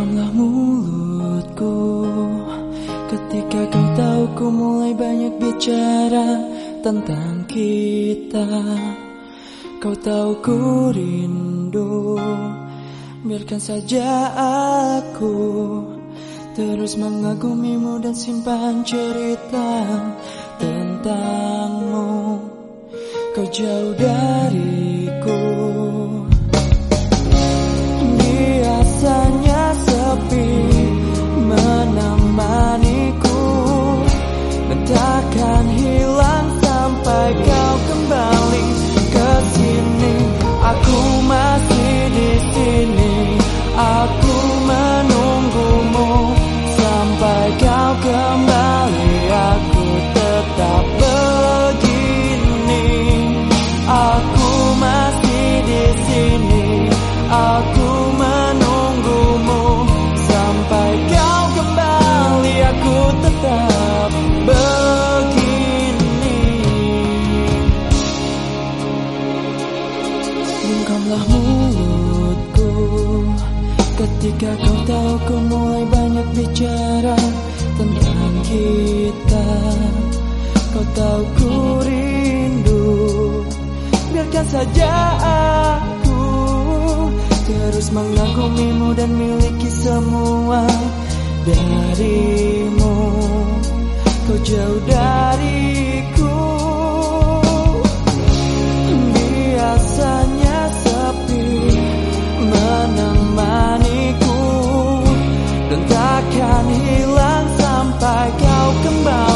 Bungkamlah mulutku Ketika kau tahu ku mulai banyak bicara tentang kita Kau tahu ku rindu. Biarkan saja aku Terus mengagumimu dan simpan cerita tentangmu. Kau jauh dariku Dan takkan hilang Ketika kau tahu ku mulai banyak bicara tentang kita Kau tahu ku rindu. Biarkan saja aku Terus mengagumimu dan miliki dan takkan hilang sampai kau kembali.